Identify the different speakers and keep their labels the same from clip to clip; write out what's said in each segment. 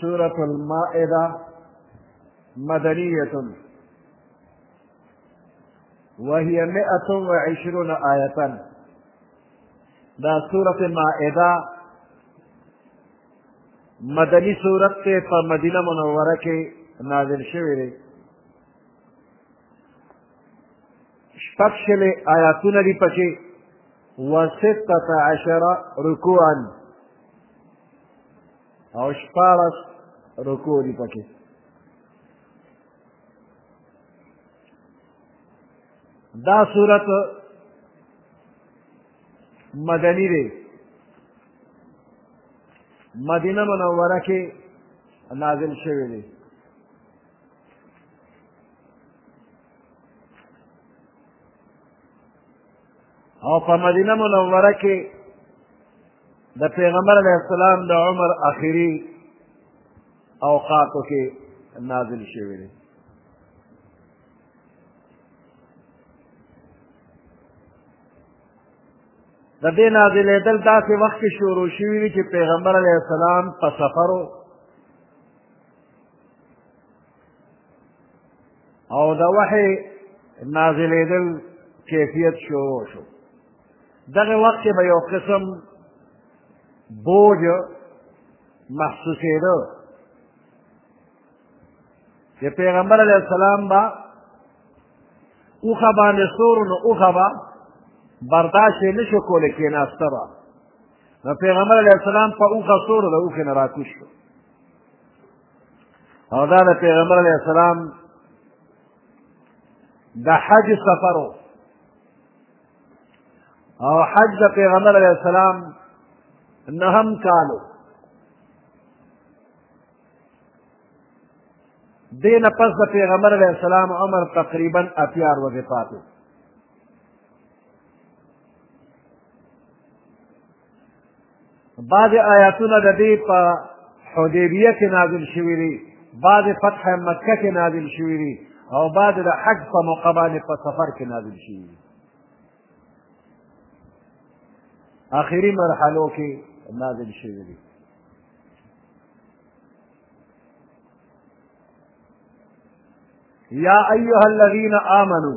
Speaker 1: سورة المائدة مدنية وهي مئة وعشرون آية دا سورة مائدة مدني سورة ته په مدینه منوره کې نازل شوې دی شپږ شلې آیاتونه دي پکې وستة عشر رکوعا او شپاړس رکو دي پکې دا صورت مدنی دی مدینه منوره کې نازل شوی دی او په مدینه منوره کې د پیغمبر علیه السلام د عمر اخري اوقاتو کې نازل شوی دی د دې نازلېدل داسې وخت کې شروع شوي دي چې پیغمبر علیه السلام په سفر او د وحی نازلېدل کیفیت شروع شو دغه وخت کې به یو قسم بوج محسوسېده چې پیغمبر علیه السلام به اوښه باندې سور نو اوښه به برداشت یې نه شو کولی کېناسته به نو پیغمبر علیه السلام په اوښه سور د اوښې نه راکوش شو او دا د پیغمبر علیه السلام د حج سفر او حج د پیغمبر علیه السلام نهم کالو دین پس د پیغمبر علیه السلام عمر تقریبا اتیار وځې پاتې بعضې آیاتونه د دې په حدیبیه کې نازل شوي دي بعضې فتح مکه کې نازل شوي دي او بعضې د حج په موقع باندې په سفر کې نازل شوي دي آخري مرحلو کې نازل شوي دي یا ایها الذین آمنو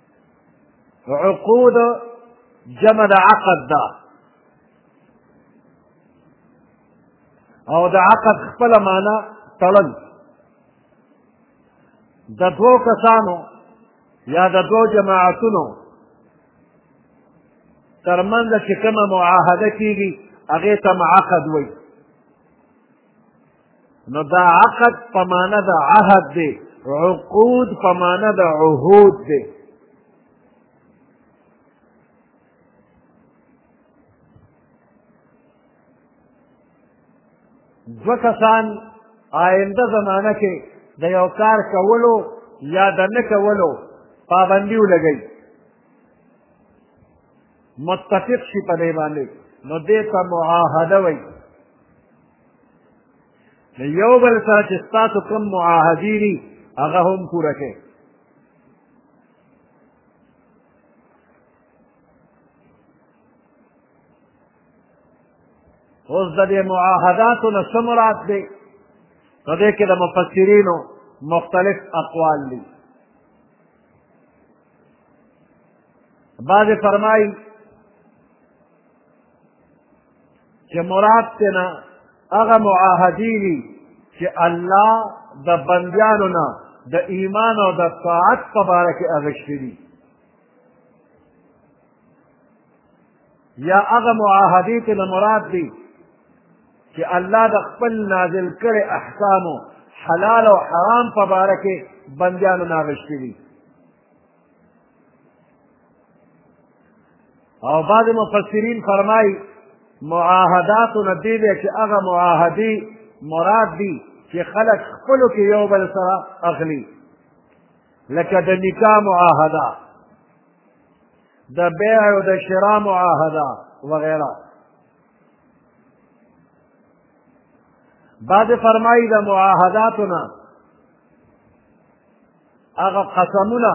Speaker 1: عقود جمع د عقد ده او د عقد خپله معنا تړل د دوو کسانو یا د دوو جماعتونو ترمنځ چې کومه معاهده کېږي هغې ته معقد وایي نو دا عقد په معنا د عهد دی عقود په معنا د عهود دی دو کسان آینده زمانه کې د یو کار کولو یا د نه کولو پابندي ولګوي متفق شي په دې باندې نو دې ته معاهده وایي د یو بل سره چې ستاسو کوم معاهدې دي هغه هم پوره کړئ اوس د دې معاهداتو نه څه مراد دی په دې کې د مفسرینو مختلف اقوال دي بعض فرمایي چې مراد تینا هغه معاهدې دي چې الله د بندیانو نه د ایمان او د طاعت په باره کې اغشتي دي یا هغه معاهدې ته نه مراد دی چې الله د خپل نازل کړي احکامو حلال او حرام په باره کې بندیانو ناغشتي دي او بعض مفسرین فرمایي معاهداتو نه دی دی چې هغه معاهدې مراد دي چې خلک خپلو کې یو بل سره اخلي لکه د نکاح معاهده د بیع او د شرا معاهده وغیره بعد فرمایي د معاهداتو نه هغه قسمونه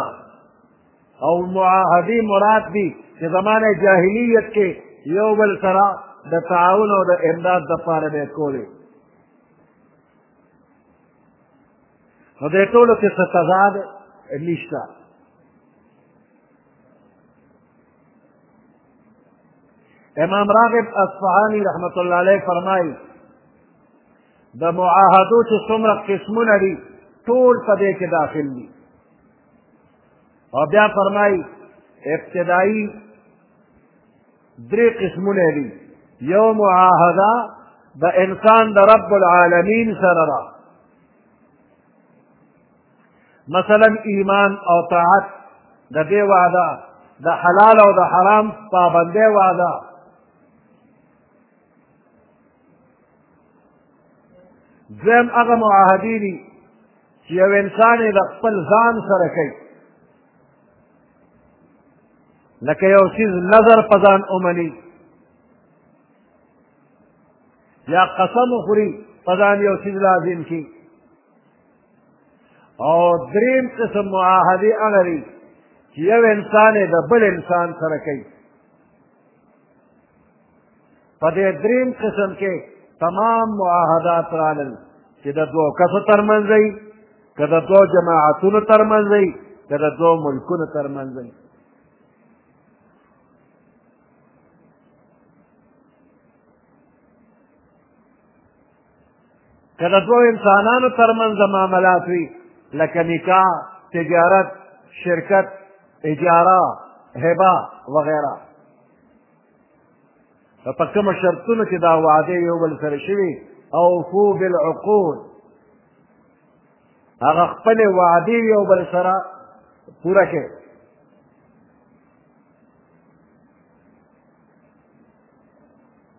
Speaker 1: او معاهدې مراد دي چې زمانه جاهلیت کې یو بل سره د تعاون او د امداد دپاره به یې کولې نو دې ټولو کې څه تضاد نشته امام راغب اصفهاني رحمت الله علیه فرمایي د معاهدو چې څومره قسمونه دي ټول په دې کې داخل دي او بیا فرمایي ابتدایي درې قسمونه دي یو معاهده د انسان د رب العالمین سره ده مثلا ایمان او طاعت د دې وعده د حلال او د حرام پابندې وعده دویم هغه معاهدې دي چې یو انسان یې د خپل ځان سره کوي لکه یو څیز نظر په ځان ومني یا قسم خوري په ځان یو څیز لازم شي او دریم قسم معاهدې هغه دي چې یو انسان یې د بل انسان سره کوي په دې دریم قسم کې تمام معاهدات رالل چې د دوو کسو ترمنځ وي که د دوو جماعتونو ترمنځ وي که د دوو ملکونو ترمنځ وي که د دوو انسانانو ترمنځ معاملات وي لکه نکاح تجارت شرکت اجاره هبه وغیره په کومو شرطونو کې دا وعدې یو بل سره شوي اوفو بالعقود هغه خپلې وعدې یو بل سره پوره کړي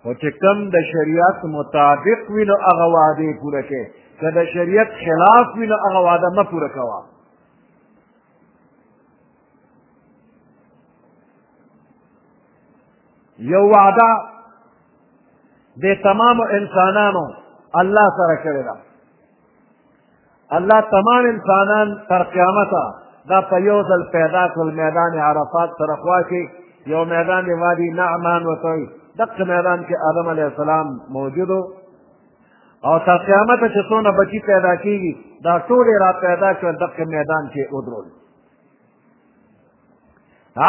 Speaker 1: خو چې کم د شریعت مطابق وي نو هغه وعدې پوره کړې که د شریعت خلاف وي نو هغه وعده مه پوره کوه یو وعده د تمام انسانانو الله سره کړې ده الله تمام انسانان تر قیامته دا په یو ځل پیدا کړل میدان عرفات سره خوا کې یو میدان دی وادي نعمان ورته وایي دقه میدان کې آدم علیه السلام موجود او تر قیامته چې څونه بچي پیدا کېږي دا ټول یې را پیدا کړل دقه میدان کې ودرول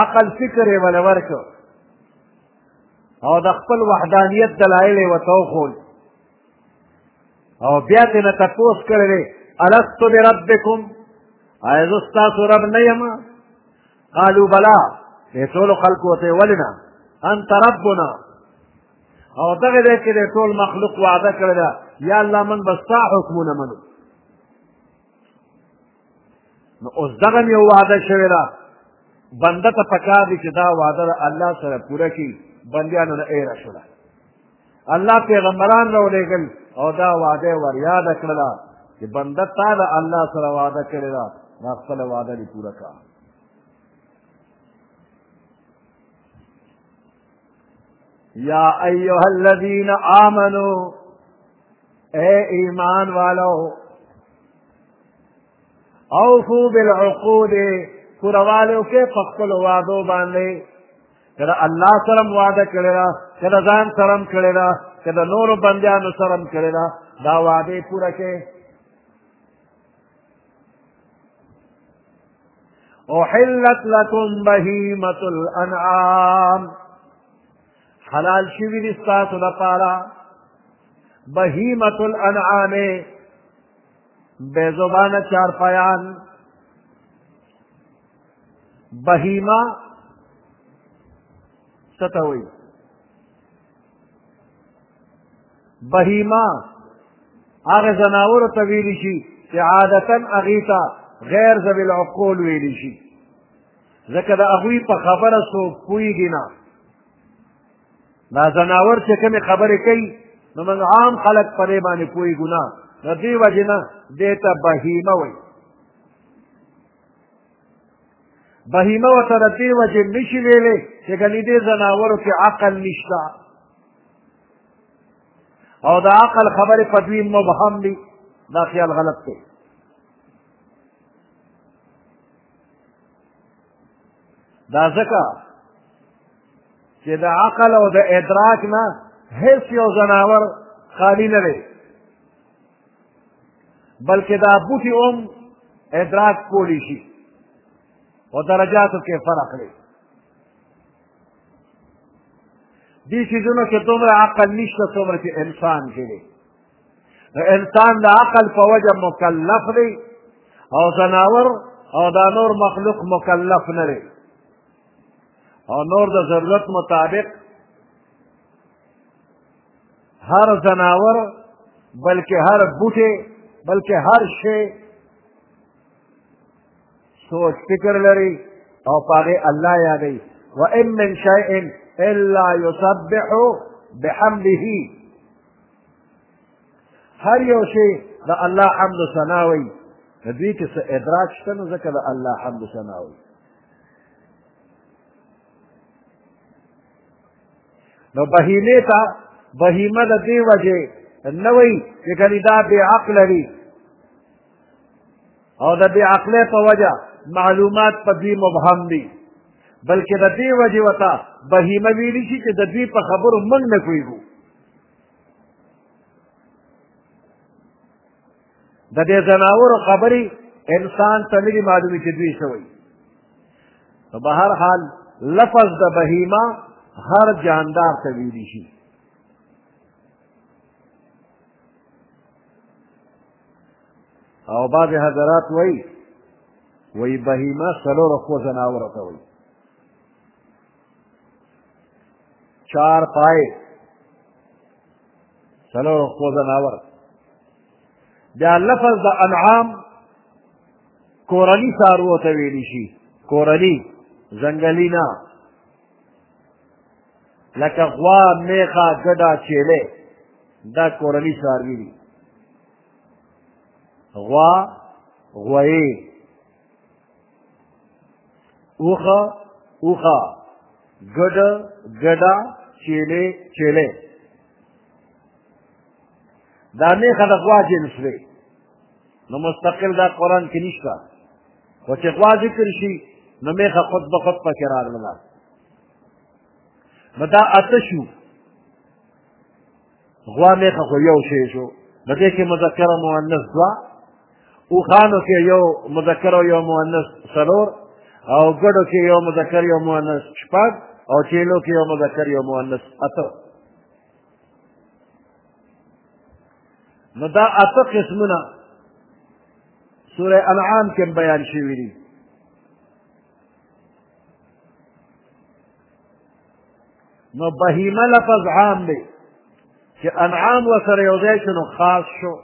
Speaker 1: عقل فکر یې وله ورکړ او د خپل وحدانیت دلایل یې ورته وښول او بیا ترې نه تپوس کړی دی الستو بربکم آیا زه ستاسو رب نه یم قالو بلا دې ټولو خلکو ته ولې نه انت ربنا او دغه دی چې د ټول مخلوق وعده کړې ده یا الله من به ستا حکمونه منو نو اوس دغه یو وعده شوې ده بنده ته پکار دي چې دا وعده د الله سره پوره کړي بندیانو نه ایره شوله الله پیغمبران راولېږل او دا وعده یې وریاده کړله چې بنده تا له الله سره وعده کړې ده دا خپله وعده دې پوره کړه یا ایها الذین آمنو اے ایمان والو اوفو بالعقود پوروالیو کې په خپلو وعدو باندې که د الله سره هم وعده کړې ده که د ځان سره هم کړې ده که د نورو بندیانو سره هم کړې ده دا وعده یې پوره کړې احلت لکم بهیمة الانعام حلال شوي دي ستاسو لپاره بهیمة الانعام بې زبانه چارپایان بهیما څه ته وایي بهیما هغه ځناورو ته ویلی شي چې عادتا هغې ته غیر ذوي العقول ویلی شي ځکه د هغوی په خبره څوک پوهېږي نه دا ځناور چې کومې خبرې کوي نو موږ عام خلک په دې باندې پوهېږو نه د دې وجې نه دې ته بهیمه وایي بهیمه ورته د دې وجې نشي ویلی چې ګنې دې ځناورو کې عقل نشته او د عقل خبرې په دوی مبهم دي دا خیال غلط دی دا ځکه چې د عقل او د ادراک نه هیڅ یو ځناور خالی نه دی بلکې دا بوټي هم ادراک کولی شي او درجاتو کې فرق دی دې څیزونو کې دومره عقل نشته څومره چې انسان کې دی نو انسان د عقل په وجه مکلف دی او ځناور او دا نور مخلوق مکلف نه دی او نور د ضرورت مطابق هر ځناور بلکې هر بوټی بلکې هر شی سوچ فکر لري او په هغې الله یادوي وان من شیء الا یسبح بحمده هر یو شی د الله حمد و ثنا وایي د دوی کې څه ادراک شته نو ځکه د الله حمد و ثنا وایي نو بهیمې ته بهیمه د دې وجې نه وایي چې ګنې دا بې عقله وي او د بې عقلۍ په وجه معلومات په دوی مبهم دي بلکې د دې وجې ورته بهیمه ویلی شي چې د دوی په خبرو موږ نه پوهېږو د دې ځناورو خبرې انسان ته نه دي معلومې چې دوی څه وایي نو به هر حال لفظ د بهیمه هر جاندار ته ویلی شي او بعضې حضرات وایي وایي بهیمه څلورو خو ځناورو ته وایي چار پای څلور خو ځناور دا لفظ د انعام کورنی سارو ته ویلی شي کورنی ځنګلی نه لکه غوا میخه ګډه چیلې دا کورنی ساروي دي غوا غوایې اوخه اوخه ګډ ګډا چیلې چیلې دا نه خدای غوا جنس دی نو مستقل دا قران کې نشته خو چې غوا ذکر شي نو میخه خود به خود پکې راغله نو دا اته شو غوا مېخه خو یو شی شو نو دې کې مذکر او مؤنث دوه اوښانو کې یو مذکر او یو مؤنث څلور او ګډو کې یو مذکر یو مؤنث شپږ او چیلو کې یو مذکر یو مؤنث اته نو دا اته قسمونه سوره انعام کې بیان شوي دي نو بهیمه لفظ عام دی چې انعام ورسره یو ځای شو نو خاص شو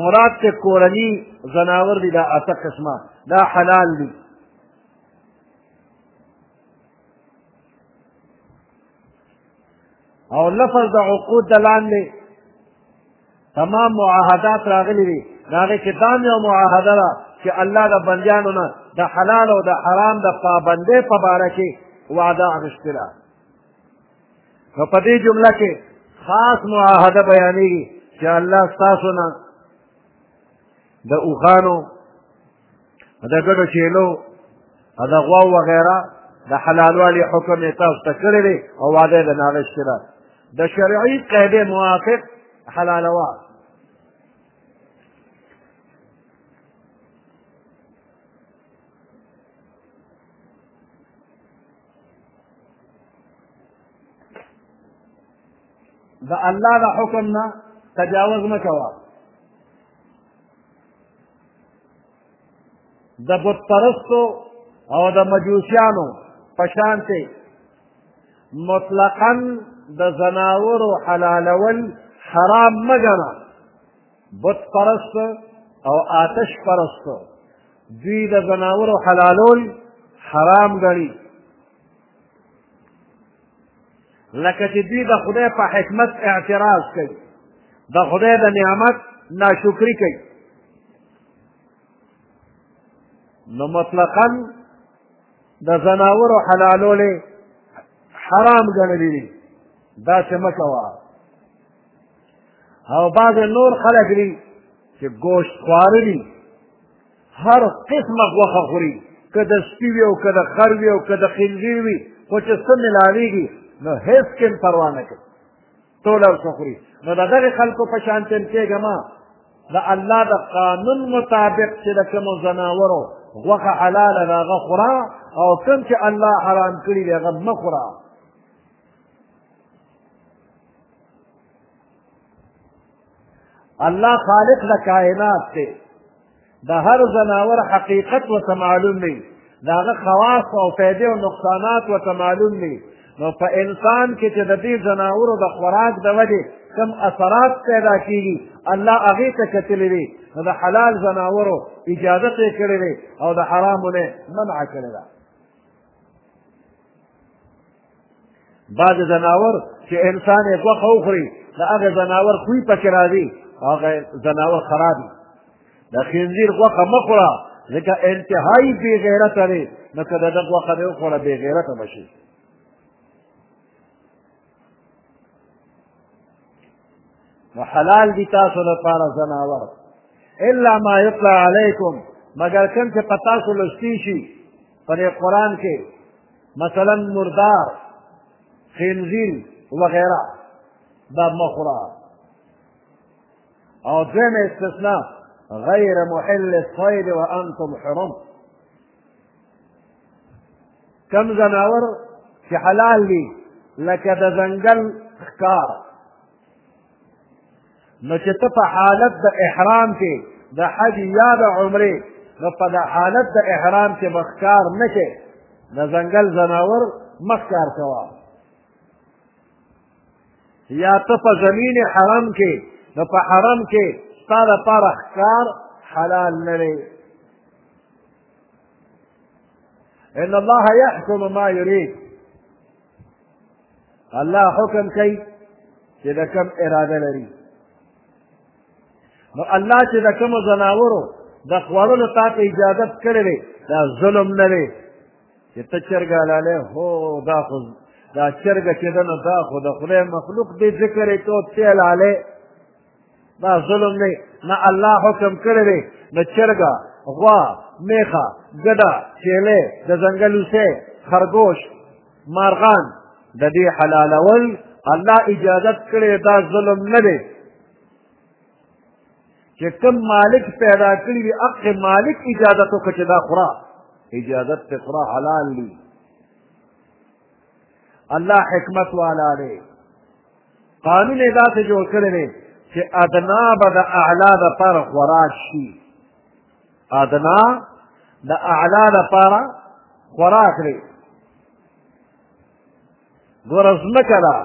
Speaker 1: مراد ته کورني ځناور دي دا اته قسمه دا حلال دي او لفظ د عقود د لاندې تمام معاهدات راغلي دي د هغې کې دا هم یو معاهده ده چې الله د بندیانو نه د حلال او د حرام د پابندۍ په باره کې وعده اخیستې ده نو په دې جمله کې خاص معاهده بیانېږي چې الله ستاسو نه د اوښانو د ګډو چیلو او د غواو وغیره د حلالوالي حکم یې تاسو ته کړی دی او واده یې د نالش ده د شرعي قاعدې موافق حلالوه د الله د حکم نه تجاوز مه کوه د بت پرستو او د مجوسیانو په شانتې مطلقا د زناورو حلالول حرام مه ګڼه بت پرست او آتش پرست دوی د زناورو حلالول حرام ګڼي لکه چې دوی د خدای په حکمت اعتراض کوي د خدای د نعمت ناشکري کوي نو مطلقا د ځناورو حلالولې حرام ګڼلي دي داسې مه کوه او بعضې نور خلک دي چې ګوشت خواره دي هر قسمه غوښه خوري که د سپي وي او که د خر وي او که د خنزیر وي خو چې څه ملاوېږي نو هېڅ کې هم پروا نه کوي ټول هر څه خوري نو د دغې خلکو په شان تېن کېږه ما د الله د قانون مطابق چې د کومو ځناورو غوښه حلاله ده هغه خوره او کوم چې الله حرام کړي دی هغه مه خوره الله خالق د کائنات دی د هر ځناور حقیقت ورته معلوم دی د هغه خواص او فایدې او نقصانات ورته معلوم دی نو په انسان کې چې د دې ځناورو د خوراک د ودې کم اثرات پیدا کیږي الله هغې ته کتلی دی نو د حلال ځناورو اجازت یې کړې دی او د حرامو نه منع کړې ده بعضې ځناور چې انسان یې غوښه وخوري د هغه ځناور خوی پکې راځي هغه ځناور خراب وي د خنزیر غوښه مه خوره ځکه انتهایی بې غیرته دی نو که د ده غوښه دې وخوره بې غیرته به شي نو حلال دي تاسو لپاره ځناور الا ما یطلع علیکم مګر کوم چې په تاسو لوستي شي په دې قرآن کې مثلا مردار خنزیر وغیره دا مه خوره او دویمه استثنا غیر محل الصید وانتم حرم کم ځناور چې حلال دي لکه د ځنګل ښکار نو چې ته په حالت د احرام کې د حج یا د عمرې نو په د حالت د احرام کې به ښکار نه کې د ځنګل ځناور مه ښکار کوه یا ته په زمین حرم کې نو په حرم کې ستا لپاره ښکار حلال نه دی ان الله يحكم ما يريد الله حکم کوي چې د کوم اراده لري نو الله چې د کومو ځناورو د خوړلو تا ته اجازت کړی دی دا ظلم نه دی چې ته چرګه لالی هو دا خو دا چرګه چې ده نو دا خو د خدای مخلوق دی ذکر یې کوو ته لالی دا ظلم دی نه الله حکم کړی دی نو چرګه غوا میخه ګډه چیلې د ځنګل اوسې خرګوش مارغان د دې حلالول الله اجازت کړی دا ظلم نه دی چې کوم مالک پیدا کړي وي حق مالک اجازت وکړي چې دا خورا اجازت ته خورا حلال دي الله حکمت والا دی قانون یې داسې جوړ کړی دی چې ادنا به د اعلا دپاره خوراک شي ادنا د اعلا دپاره خوراک دی ګوره ځمکه ده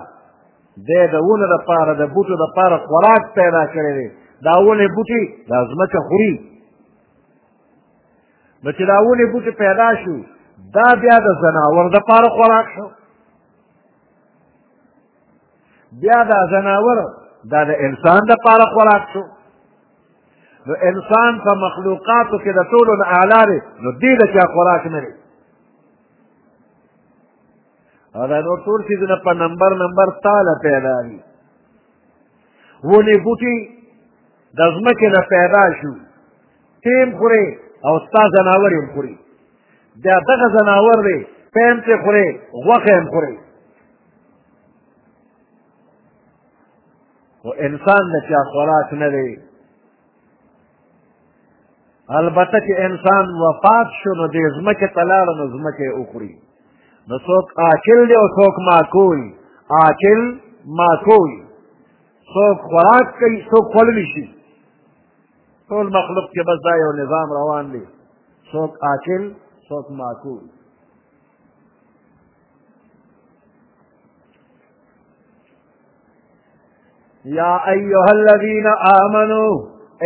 Speaker 1: دی د ونو دپاره د بوټو دپاره خوراک پیدا کړی دی دا ونې بوټي دا ځمکه خوري نو چې دا ونې بوټي پیدا شو دا بیا د ځناور دپاره خوراک شو بیا دا ځناور دا د انسان دپاره خوراک شو نو انسان په مخلوقاتو کې د ټولو نه اعلی دی نو دې د چا خوراک نه دی او دا نور ټول څیزونه په نمبر نمبر تاله پیدا دي ونې بوټي د ځمکې نه پیدا شو تیم خورې او ستا ځناور یې خوري بیا دغه ځناور دی پیم ترې خورې غوښه یې خوري خو انسان د چا خوراک نه دی البته چې انسان وفات شو نو دې ځمکې ته لاړه نو ځمکه یې وخوري نو څوک آکل دی او څوک ماکول آکل ماکول څوک خوراک کوي څوک خوړلی شي ټول مخلوق کې بس دا یو نظام روان دی څوک آکل څوک ماکول یا ایها الذین آمنو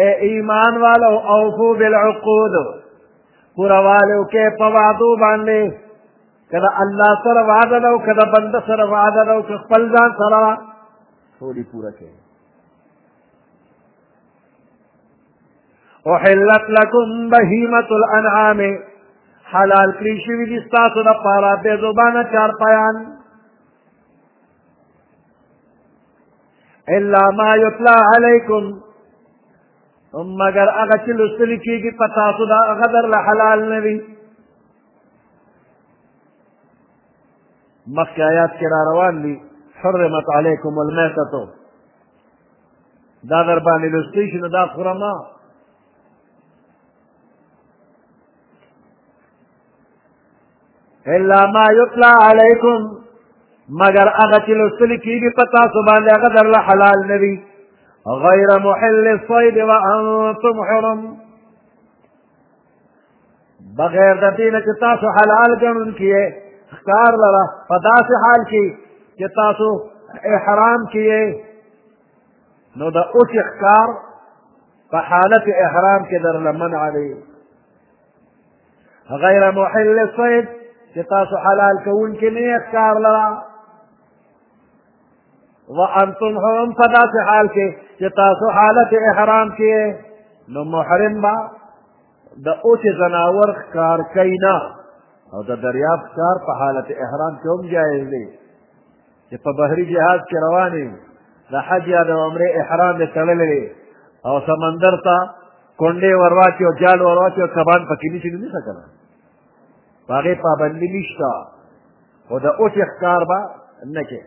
Speaker 1: اے ایمان والو اوفو بالعقود پورا والو کې په وعدو باندې کله الله سره وعده لو کله بنده سره وعده لو که خپل ځان سره ټولې پوره کړي احلت لکم بهیمت الانعام حلال کړی شوي دي ستاسو لپاره بې زبانه چارپایان الا ما یتلا علیکم مگر هغه چې لوستل کېږي په تاسو دا هغه درله حلال نه وي مخکې آیات کې را روان دي حرمت علیکم المیتتو دا در باندې لوستی شي نو دا خورما الا ما یطلع علیکم مگر هغه چې لوستل کېږي په تاسو باندې هغه درله حلال نه وي غیر محل الصید وانتم حرم بغیر د دې نه چې تاسو حلال ګڼونکي یې ښکار لره په داسې حال کې چې تاسو احرام کې یې نو د اوس ښکار په حالت احرام کې درله منع دی غیر محل صید چې تاسو حلال کوونکي نه یې ښکار لره وانتم هم په داسې حال کې چې تاسو حالت احرام کې نو محرم به د اوچې ځناور ښکار کوي نه او د دریاب ښکار په حالت احرام کې هم جایز دی چې په بحري جهاز کې روان یو د حج یا د عمرې احرام یې تړلی دی او سمندر ته کونډې ورواچي او جال ورواچي او کبان پکې نیسي نو نیسه که نه په هغې پابندي نشته خو د اوچ ښکار به نه کې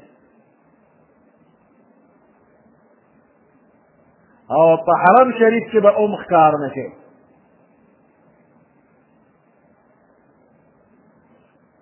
Speaker 1: او په حرم شریف کې به هم ښکار نه کې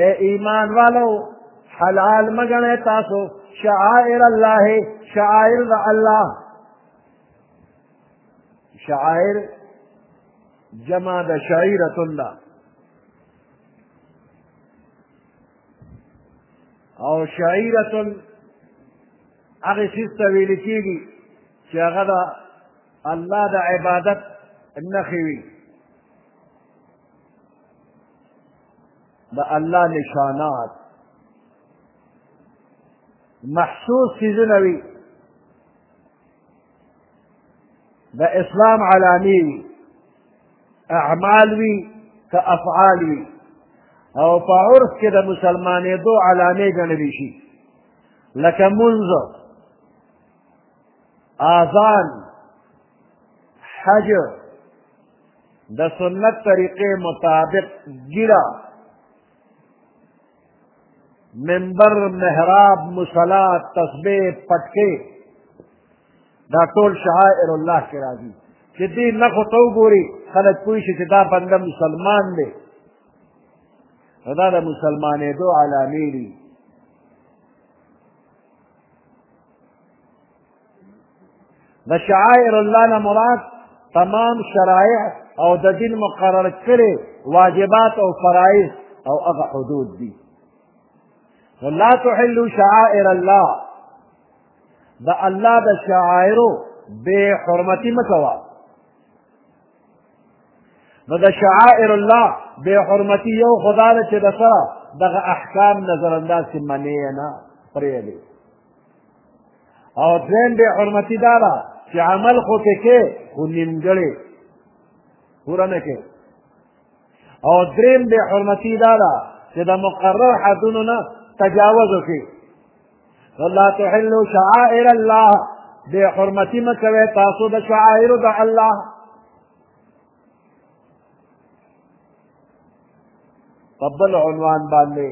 Speaker 1: اے ایمان والو حلال مګنه تاسو شعائر الله شعائر د الله شعائر جمع د شعیرة الله او شعیرة هغه څه ته ویل کېږي چې هغه د الله د عبادت نښې وي د الله نشانات محسوس څیزونه وي د اسلام علامې وي اعمال وي که افعال وي او په عرف کې د مسلمانېدو علامې ګڼلی شي لکه منځ آذان حج د سنت طریقې مطابق ګیرا منبر محراب مصلا تسبیح پټکې دا ټول شعائر الله کې راځي چې دې نه خو ته وګوري خلک پوه شي چې دا بنده مسلمان دی دا د مسلمانېدو علامې دي د شعائر الله نه مراد تمام شرایع او د دین مقرر کړي واجبات او فرایض او هغه حدود دي لا تحلوا شعائر الله د الله د شعائرو بے حرمتی مکوا نو د شعائر الله بے حرمتی یو خدا چې د سره دغه احکام نظر انداز کې منې نه پرې او دویم بې حرمتي دا ده چې عمل خو پې کې خو نیمګړی پوره نه کې او دریم بې حرمتي دا ده چې د مقرر حدونو نه تجاوز وکړي ولا تحلوا شعائر الله بې حرمتي مه کوئ تاسو د شعائرو د الله په بل عنوان باندې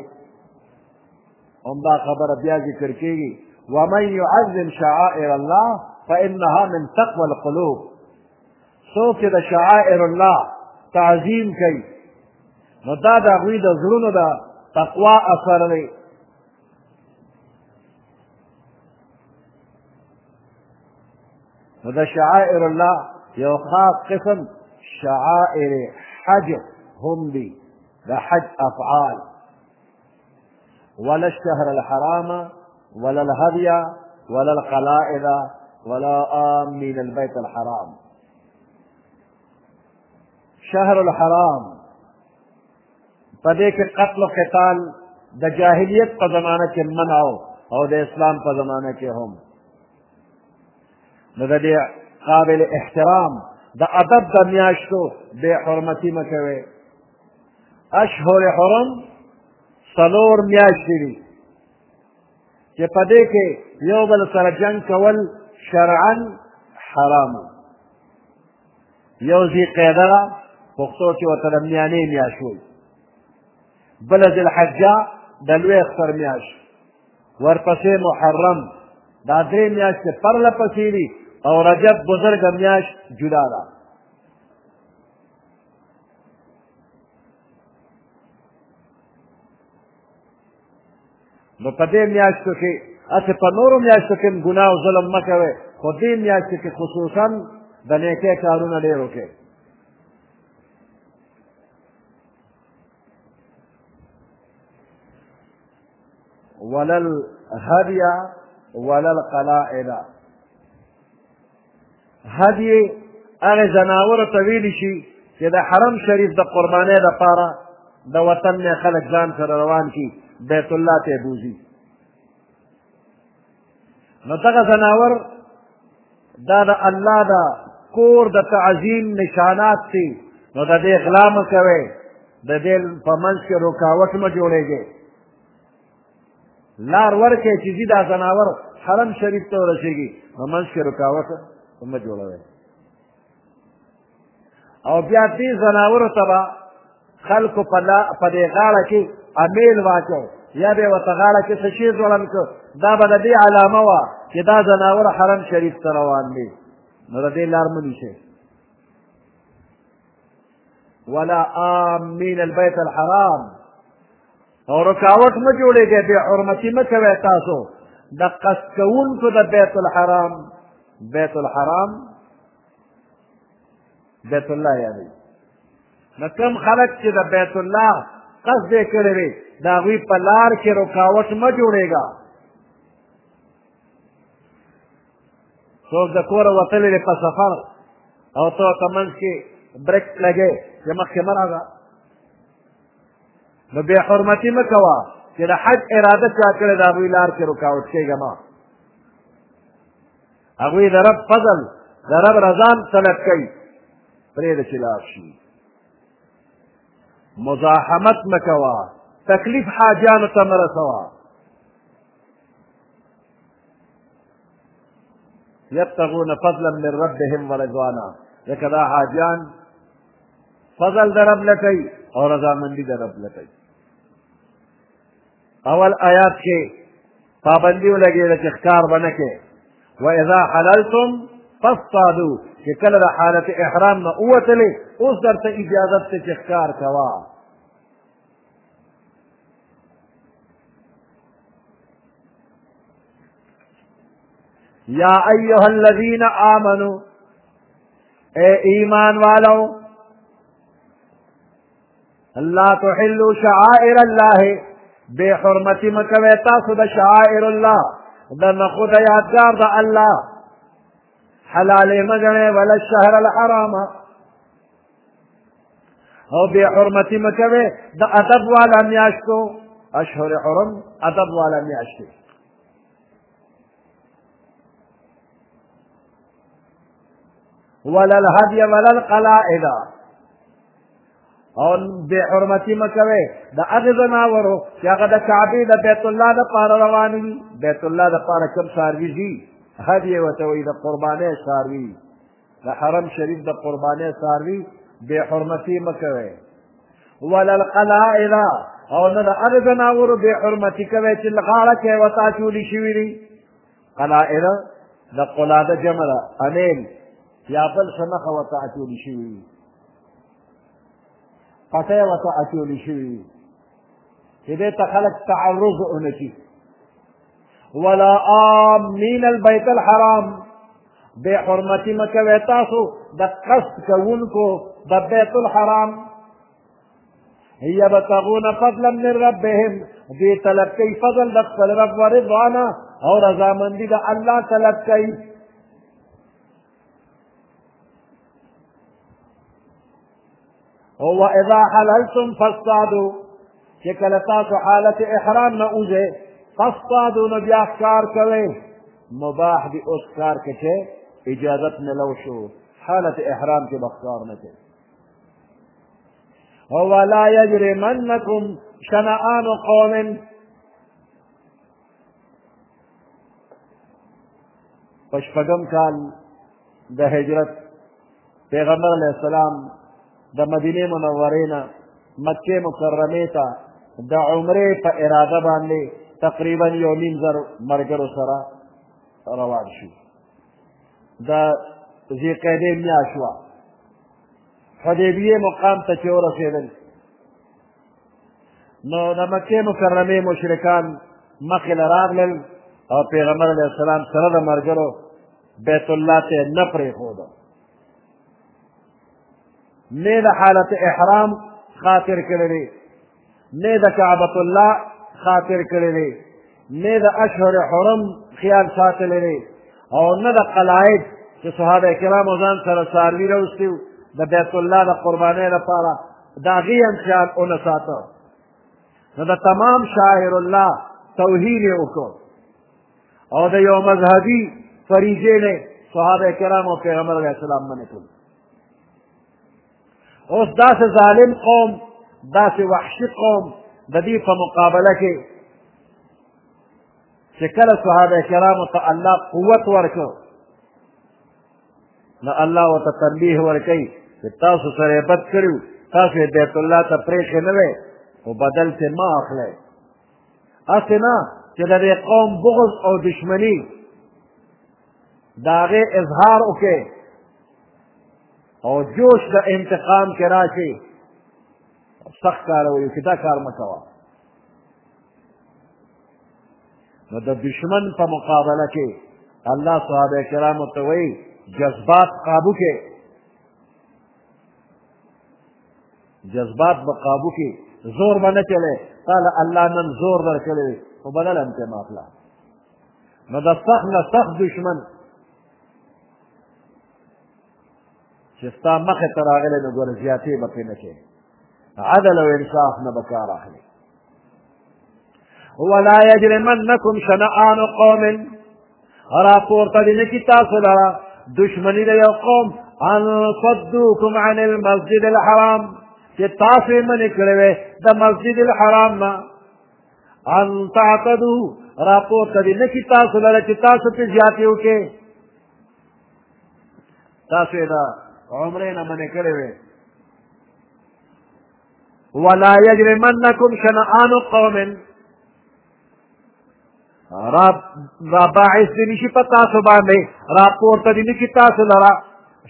Speaker 1: همدا خبره بیا ذکر کېږي ومن يعظم شعائر الله فإنها من تقوى القلوب څوک چې د شعائر الله تعظیم کوي نو دا د هغوی د زړونو د تقوا اثر دی ندا شعائر الله یو قسم شعائر حج هم لي دا حج افعال ولا الشهر الحرام ولا الهدي ولا القلائد ولا آمين البيت الحرام شهر الحرام په دې کې قتل قتال د جاهلیت په زمانه کې منع او د اسلام په زمانه کې هم نو د دې قابل احترام د ادب د میاشتو بې حرمتي مه کوئ اشهر حرم څلور میاشتې دي چې په دې کې یو بل سره جنګ کول شرعا حرام یو ذي قیده ده پښتو کې ورته د میانې میاشت وایي بله ذلحجه د لوی اختر میاشت ورپسې محرم دا درې میاشتې پرله پسې دي او رجب بزرګ میاشت جدا ده نو په دې میاشتو کې هسې په نورو میاشتو کې هم ګناه او ظلم مه کوئ خو دې میاشتو کې خصوصا د نیکۍ کارونه ډېر وکړئ ولل هدیه ولل قلائد هدیې هغه ځناورو ته ویلی شي چې د حرم شریف د قربانۍ لپاره د وطن نه خلک ځان سره روان کړي بیت الله ته بوځي نو دغه ځناور دا د الله د کور د تعظیم نشانات دي نو د دې غلا مه کوئ د دې په منځ کې رکاوټ مه جوړېږئ لار ورکړئ چې ځي دا ځناور حرم شریف ته ورسېږي په منځ کې رکاوټ مه جوړوئ او بیا دې ځناورو ته به خلکو په دې غاړه کې امیل واچو یا به ورته غاړه کې څه شی ځوړند کړ دا به د دې علامه وه چې دا ځناور حرم شریف ته روان دی نو د دې لار مه نیسئ ولا آمين البيت الحرام او رکاوټ مه جوړېږئ بې حرمتي مه کوئ تاسو د قصد کوونکو د بیت الحرام بیت الحرام بیت الله یادوي نو کوم خلک چې د بیت الله قصد یې کړی وي د هغوی په لار کې رکاوټ مه جوړېږه څوک د کوره وتلی دی په سفر او ته ورته منځ کې برېک لګې چې مخکې مه راځه نو بې حرمتي مه کوه چې د حج اراده چا کړې د هغوی لار کې رکاوټ کېږه مه هغوی د رب فضل د رب رضا هم طلب کوي پرېږده چې لاړ شي مزاحمت مه کوه تکلیف حاجیانو ته مه رسوه یبتغون فضلا من ربهم ورضوانا ځکه دا حاجیان فضل د رب لټوي او رضامندي د رب لټوي اول آیات کې پابندي ولګېده چې ښکار به نه کې و اذا حللتم فاصطادو چې کله د حالت احرام نه ووتلې اوس درته اجازه ته چې ښکار کوه یا ایها الذین آمنو اے ایمان والو الله تحل شعائر الله بے حرمتی مکوي تاسو د شعائر الله د نخو د یادګار د الله حلالې مګنه ولا الشهر الحرام او بے حرمتی مکوي د ادب والا میاشتو اشهر حرم ادب والا میاشتو ولا الهدي ولا القلائد او بے حرمتی مکوي د هغه زناورو چې هغه د کعبې د بیت الله د پاره روان وي بیت الله د پاره کوم څاروي دي هدیه ورته وایي د قربانۍ څاروي د حرم شریف د قربانۍ څاروي بې حرمتي مه کوئ ولا القلائل او نه د هغه ځناورو بې حرمتي کوئ چې غاړه کې ورته اچولي شوي دي قلائل د قلاده جمع ده انیل یا بل څه نښه ورته اچولي شوي وي پټی ورته اچولي شوي وي چې دې ته خلک تعرض ونه کړي ولا آمین البیت الحرام بے حرمتی مکوی تاسو د قصد کوونکو د بیت الحرام یبتغون فضلا من ربهم دی طلب کوي فضل د خپل رب و رضوانا او رضامندي د الله طلب کوي او و اذا حللتم فاصطادو چې کله تاسو حالت احرام نه اوځئ فاصطادو نو بیا ښکار کوئ مباح دي اوس ښکار کې چې اجازت ملو شو حالت احرام کې به ښکار نه کوي ولا يجرمنكم شنآن قوم په شپږم کال د هجرت پیغمبر علیه السلام د مدینې منورې نه مکې مکرمې ته د عمرې په اراده باندې تقریبا یو نیم زر ملګرو سره روان شو د ذیقعدې میاشت وه حدیبیې مقام ته چې ورسېدل نو د مکې مکرمې مشرکان مخې له راغلل او پیغمبر علیه السلام سره د ملګرو بیت الله ته نه پرېښوده نه د حالت احرام خاطر کړی دی نه د کعبة الله خاطر کړی دی نه د اشهر حرم خیال ساتلی دی او نه د قلایب چې صحابه کرامو ځان سره څاروي راوستي وو د بیت الله د قربانۍ لپاره د هغې هم خیال ونه ساته نو د تمام شاعر الله توهین یې وکړ او د یو مذهبي فریضې نه صحابه کرامو پیغمبر علیه السلام منې کړل اوس داسې ظالم قوم داسې وحشي قوم د دې په مقابله کې چې کله صحابه کرامو ته الله قوت ورکړ نو الله ورته تنبیه ورکوي چې تاسو سره یې بد کړي تاسو یې بیت الله ته پرېښې نه وی خو بدل ترې مه اخلئ هسې نه چې د دې قوم بغض او دشمني د هغې اظهار وکړئ او جوش د انتقام کې راشي سخت کار وي چې دا کار مه کوه نو د دشمن په مقابله کې الله صحابه کرامو ته وایي جذبات قابو کې جذبات به قابو کې زور به نه چلې قال الله نن زور در کړی خو بدل هم ته ماخلا نو د سخت نه سخت دشمن چې ستا مخې ته راغلی نو ګوره زیاتې به پرې نه کوې عدل او انصاف نه به کار اخلي ولا یجرمنکم شنآن قوم راپورته دې نه کي تاسو لره دشمني د یو قوم ان صدوکم عن المسجد الحرام چې تاسو یې منې کړې وې د مسجد الحرام نه ان تعتدو راپورته دې نه کي تاسو لره چې تاسو پرې زیاتې وکړئ تاسو یې د عمرې نه منې کړې وې ولا یجرمنکم شنآن قوم رب را باعث دې نشي په تاسو باندې راپورته دې نشي تاسو لره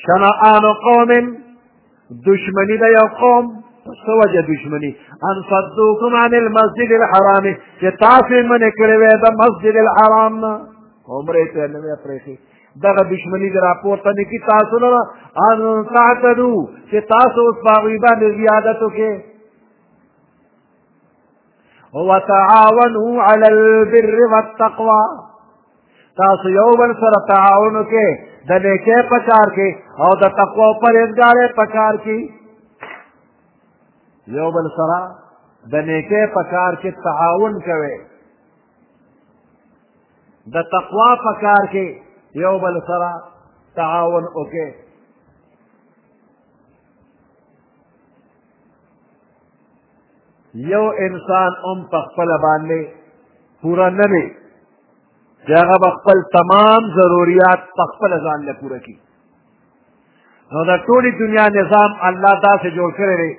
Speaker 1: شنآن قوم دشمنی د یو قوم څه وجه دشمنی ان صدوکم عن المسجد الحرام چې تاسو یې منې کړې وې د مسجد الحرام نه عمرې ته نه وې پرېښې دغه دشمنی د راپورته نه کی تاسو نه ان تعتدو چې تاسو اوس په هغوی باندې زیادت وکړئ وتعاونوا على البر والتقوى تاسو یو بل سره تعاون وکړئ د نیکه په کار کې او د تقوا پرهیزګارۍ په کار کې یو بل سره د نیکه په کار کې تعاون کوي د تقوا په کار کې یو بل سره تعاون وکړئ یو انسان هم په خپله باندې پوره نه دی چې هغه به خپل تمام ضروریات په خپله ځان له پوره کړي نو د ټولې دنیا نظام الله داسې جوړ کړی دی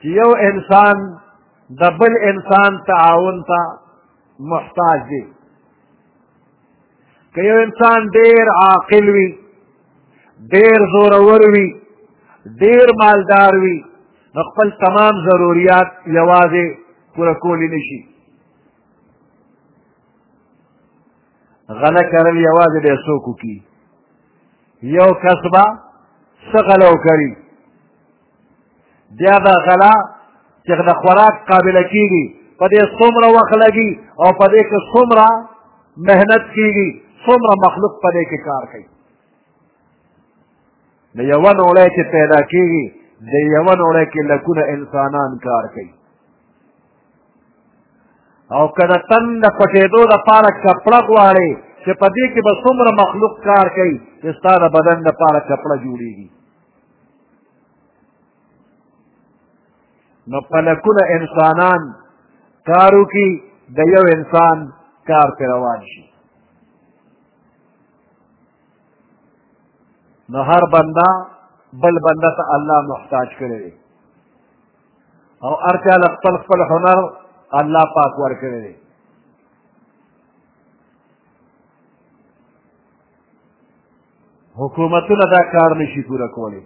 Speaker 1: چې یو انسان د بل انسان تعاون ته محتاج دی که یو انسان ډېر عاقل وي ډیر زورور وي ډیر مالدار وي نو خپل تمام ضروریات یوازې پوره کولی نشي غله کرل یوازې به څوک وکړي یو کس به څه غله وکړي بیا دا غلا چې د خوراک قابله کېږي په دې څومره وخت لګي او په دې کې څومره محنت کېږي څومره مخلوق په دې کې کار کوي د یوه نوړی چې پیدا کېږي د یوه نوړی کې لکونه انسانان کار کوي او که د تن د پټېدو دپاره کپړه غواړې چې په دې کې به څومره مخلوق کار کوي چې ستا د بدن دپاره کپړه جوړېږي نو پلکونه انسانان کارو کی د یو انسان کار پر روان شي نو هر بنده بل بنده ته الله محتاج کړی دی او هر چا له خپل خپل هنر الله پاک ورکړی دی حکومتونه دا کار نشي پوره کولی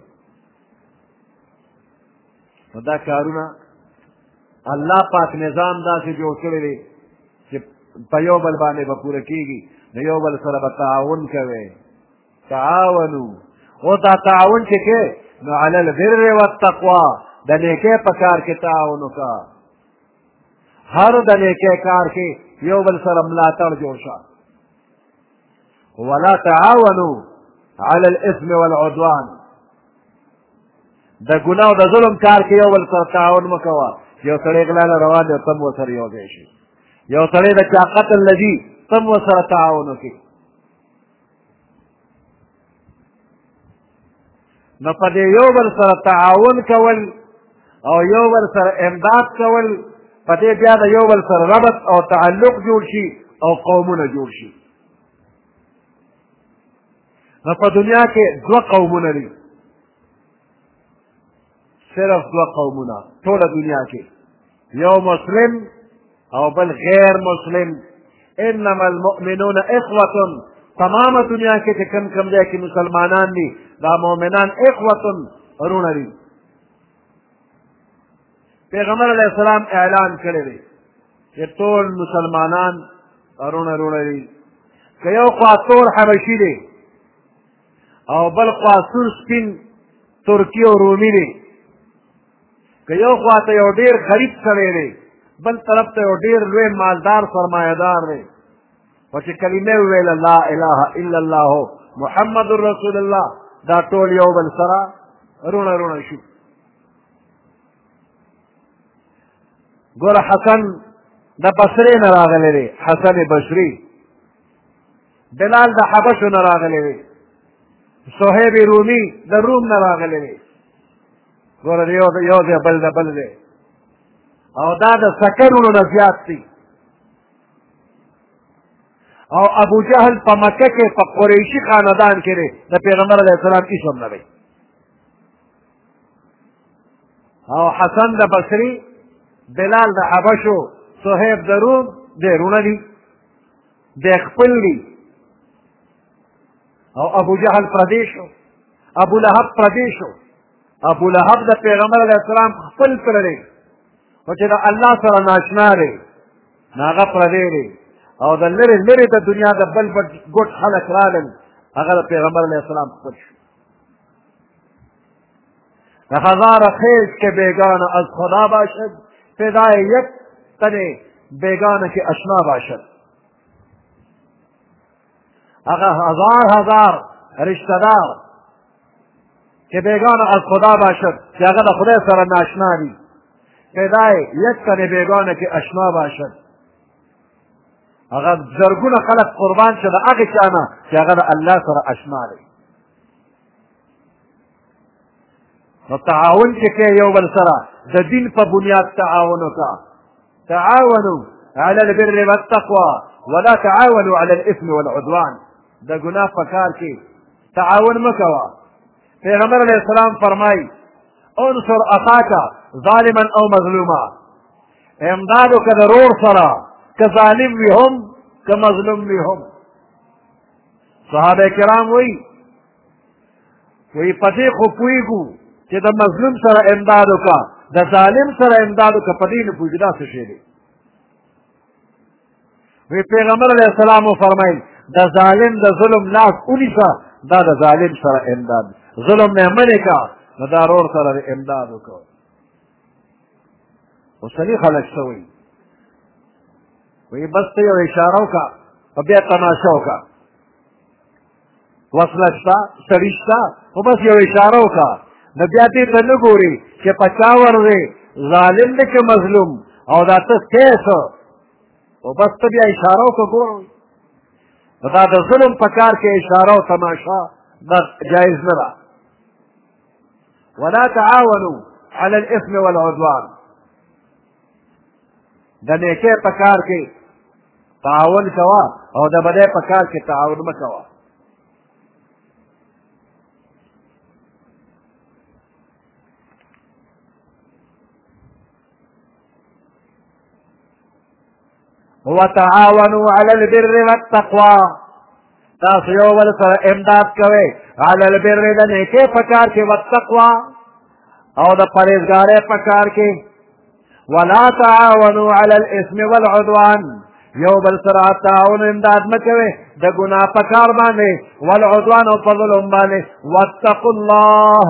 Speaker 1: نو دا کارونه الله پاک نظام داسې جوړ کړی دی چې په یو بل باندې به پوره کېږي نو یو بل سره به تعاون کوي تعاونو او دا تعاون چې کې نو علی البر والتقوا د نیکۍ په کار کې تعاون وکړه هر د نیکۍ کار کې یو بل سره ملاتړ جوړ شه ولا تعاونو على الاثم والعدوان د ګناه او د ظلم کار کې یو بل سره تعاون مه کوه یو سړی غلا له روان دی تم ورسره یو ځای شي یو سړی د چا قتل لدی تم ورسره تعاون وکړي نو په دې یو بل سره تعاون کول او یو بل سره امداد کول په دې بیا د یو بل سره ربط او تعلق جوړ شي او قومونه جوړ شي نو په دنیا کې دوه قومونه دي صرف دوه قومونه ټوله دنیا کې یو مسلم او بل غیر مسلم انما المؤمنون اخوه تمامه دنیا کې چې کم کم ځای کې مسلمانان دي دا مؤمنان اخوه وروڼه دي پیغمبر علیه السلام اعلان کړی دی چې ټول مسلمانان وروڼه وروڼه دي که یو خوا تور حبشي دی او بل خوا سور سپین ترکی او رومی دی که یو خوا ته یو ډیر غریب سړی دی بل طرف ته یو ډیر لوی مالدار سرمایهدار دی خو چې کلمه وویله لا اله الا الله محمد رسول الله دا ټول یو بل سره رونه رونه شو ګوره حسن د بصرې نه راغلی دی حسن بصري بلال د حبشو نه راغلی دی صهیب رومي د روم نه راغلی دی ګوره یو یو دی بل د بل دی او دا د سکرونو نه زیات دی او ابو جهل په مکه کې په قریشي خاندان کې دی د پیغمبر علیه السلام هیڅ هم نه دی او حسن د بصري بلال د حبشو صهیب د روم دی رونه دي دی خپل دی او ابو جهل پردی شو ابو لهب پردی شو ابو لهب د پیغمبر علیه السلام خپل کړی خو چې د الله سره ناشنا دی نو هغه پردی دی او د لرې لرې د دنیا د بل بل ګوټ خلک رالل هغه د پیغمبر علیه السلام خپل شو به هزار خیز که بیگانه از خدا باشد فدای یک تن بیگانه که اشنا باشد هغه هزار هزار رشته دار که بیگانه از خدا باشد چې هغه د خدای سره ناشنا دي فدای یک تن بیگانه که اشنا باشد هغه زرګونه خلک قربان شه د هغې چا نه چې هغه د الله سره اشنا دی نو تعاون چې کوي یو بل سره د دین په بنیاد تعاون وکړه تعاونو على البر والتقوى ولا تعاونوا على الاثم والعدوان دا ګناه په کار کې تعاون مکوا پیغمبر علیه السلام فرمای انصر اخاک ظالما او مظلوما امداد که ضرور سره که ظالم وي هم که مظلوم وي هم صحابه کرام وی وی پدې خو پویګو چې د مظلوم سره امداد وکا د ظالم سره امداد وکا پدې نه پویګو دا څه شی دی وی پیغمبر علیه السلام فرمایل د ظالم د ظلم لاس ونیسه دا د ظالم سره امداد ظلم نه منې کا نو دا رور سره امداد وکړه اوسني خلک څه وایي وی بس ته یو اشاره وکړه په بیا تماشه وکړه وصله شته سړي شته خو بس یو اشاره وکړه نو بیا دې ته نه ګوري چې په چا ورځې ظالم دی که مظلوم او دا ته سیس او بس ته بیا اشاره وکړه ګوره دا د ظلم په کار کې اشاره او تماشه دا جایز نه ده ولا تعاونوا على الاثم والعدوان د نیکه په کار کې تعاون کوه او د بدۍ په کار کې تعاون مه کوه وتعاونوا على البر والتقوى تاسو یو بل سره امداد کوئ على البر د نیکۍ په کار کې والتقوى او د پرهېزګارۍ په کار کې ولا تعاونوا على الاسم والعدوان یو بل سره تعاون امداد مه کوئ د ګناه په کار باندې والعدوان او په ظلم باندې واتقوا الله